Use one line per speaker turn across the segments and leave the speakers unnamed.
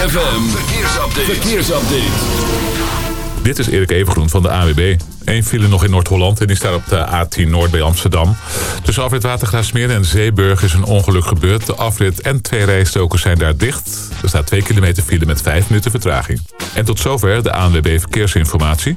ZFM, verkeersupdate. verkeersupdate.
Dit is Erik Evengroen van de AWB. Eén file nog in Noord-Holland en die staat op de A10 Noord bij Amsterdam. Tussen afrit Watergraafsmeer en Zeeburg is een ongeluk gebeurd. De afrit en twee rijstokers zijn daar dicht. Er staat 2 kilometer file met 5 minuten vertraging. En tot zover de ANWB Verkeersinformatie.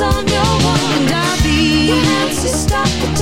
on
your wall. And I'll be your hands to stop.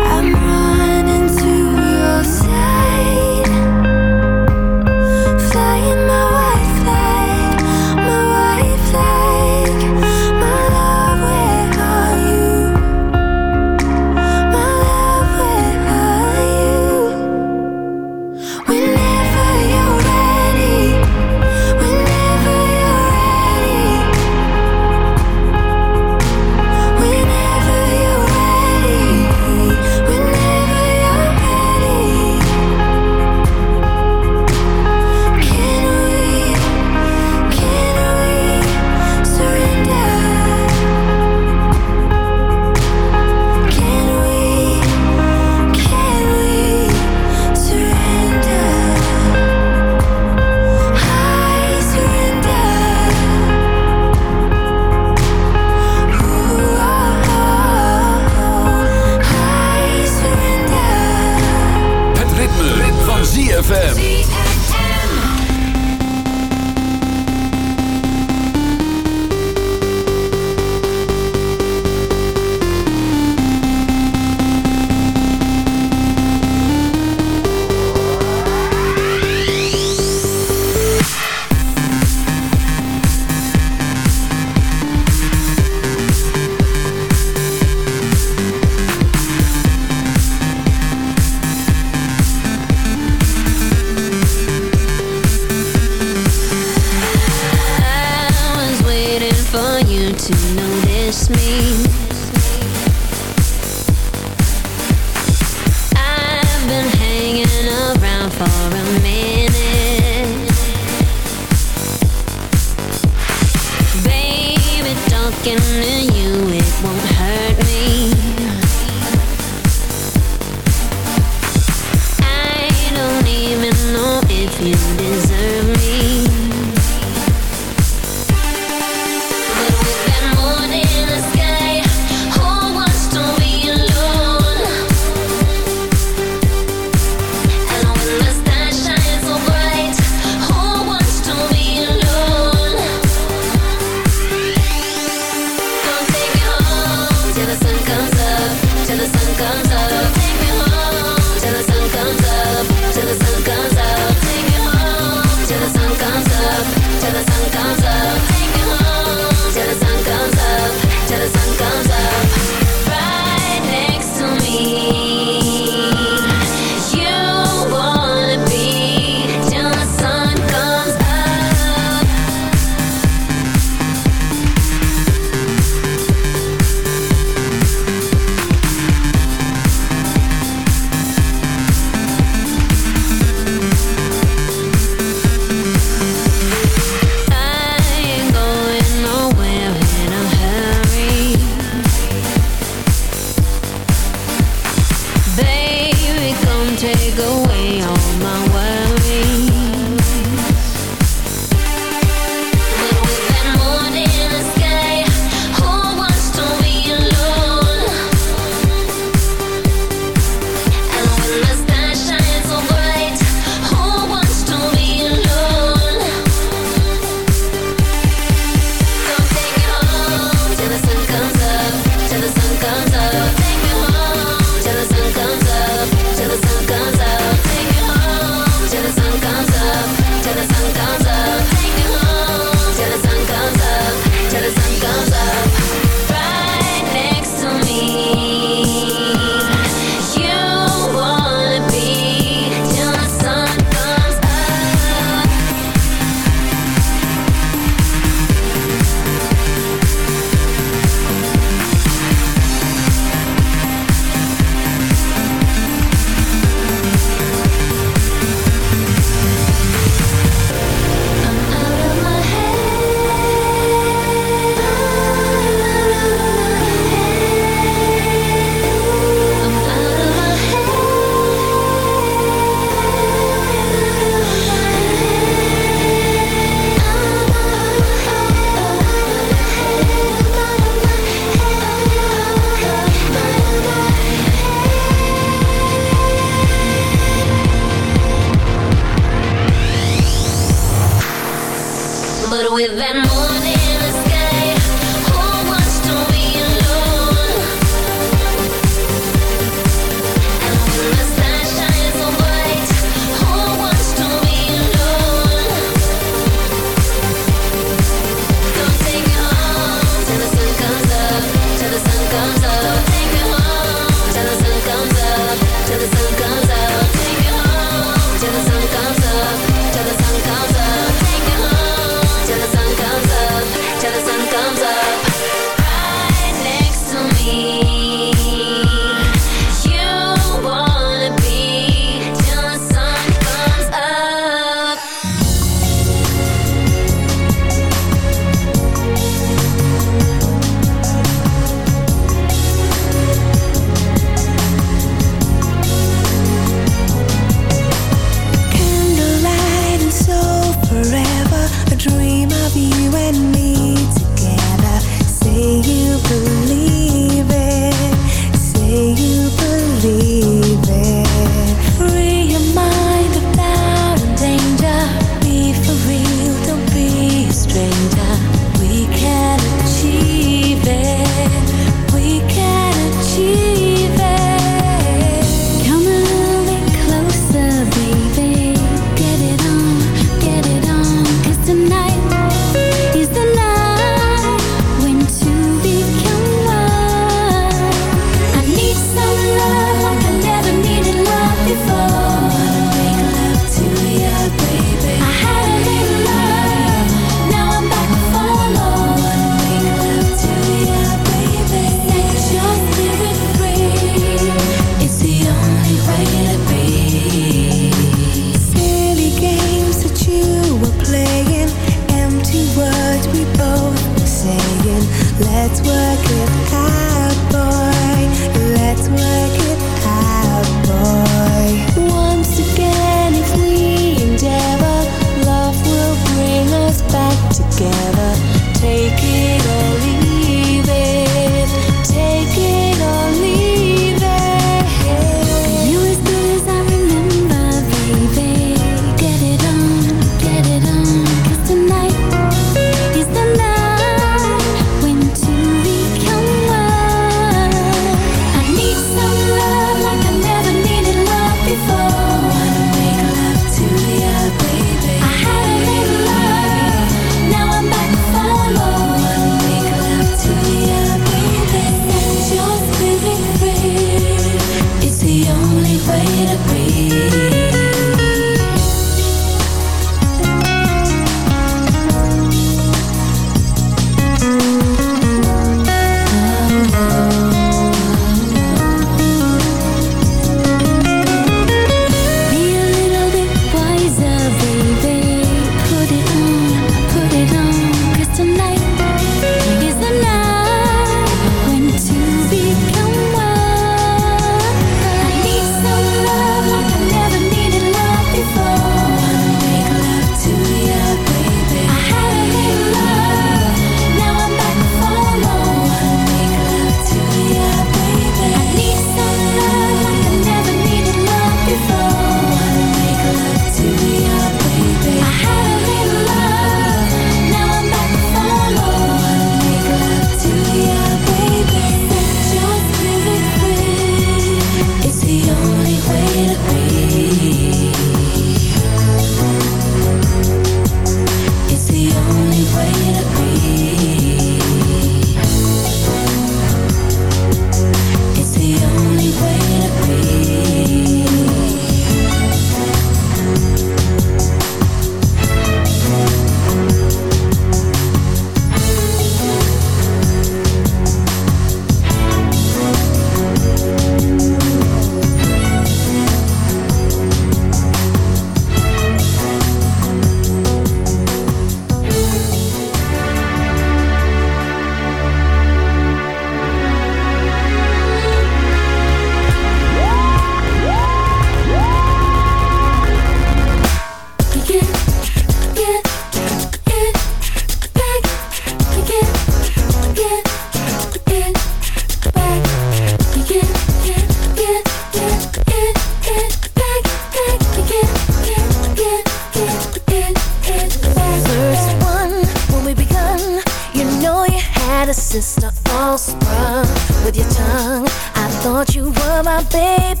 Sister all sprung with your tongue. I thought you were my baby.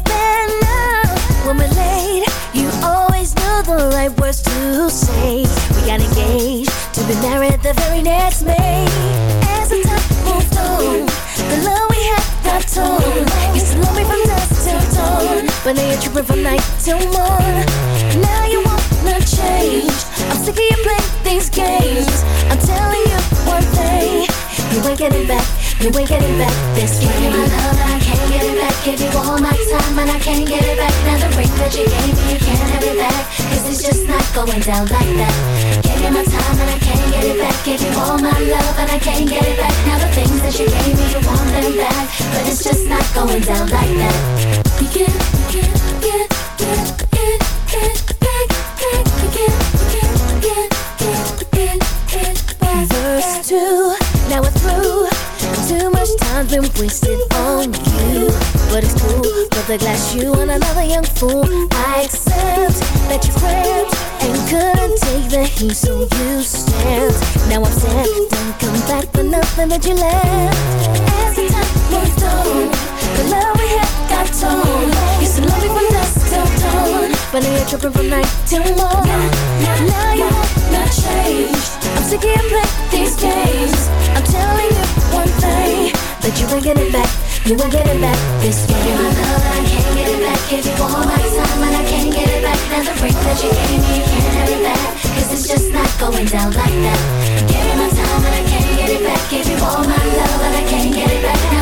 Now, when we're late, you always knew the right words to say. We got engaged to be married the very next May. As the time moved on, the love we had got torn. Used to love me from dusk till dawn, but now you're tripping from night till morn. You ain't getting back. You ain't getting back this you my love and I can't get it back. Give you all my time and I can't get it back. Now the ring that you gave me, you can't have it back. Cause it's just not going down like that. Give you my time and I can't get it back. Give you all my love and I can't get it back. Now the things that you gave me, you want them back. But it's just not going down like that. You can't, now we're through. Too much time's been wasted on you. But it's cool, but the glass you and another young fool. I accept that you cramped and couldn't take the heat, so you stand. Now I'm sad, don't come back for nothing that you left. As the time moved on, the love we had got torn. Used to love me from dusk till dawn, but now you're tripping from night till morn. Now you wanna change. I'm sick of playing these games. I'm telling you one thing that you ain't getting back. You ain't getting back this way. You my love and I can't get it back. Give you all my time and I can't get it back. Now the ring that you gave me, you can't have it back. Cause it's just not going down like that. Give you my time and I can't get it back. Give you all my love and I can't get it back. Now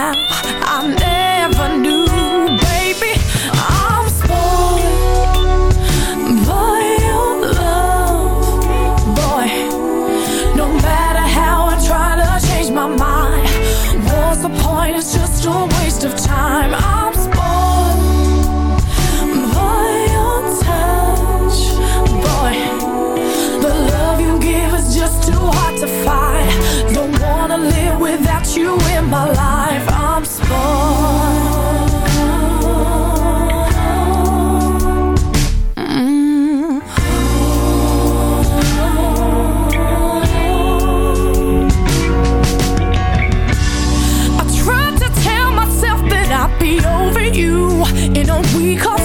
week or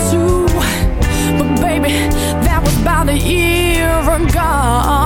But baby, that
was about a year ago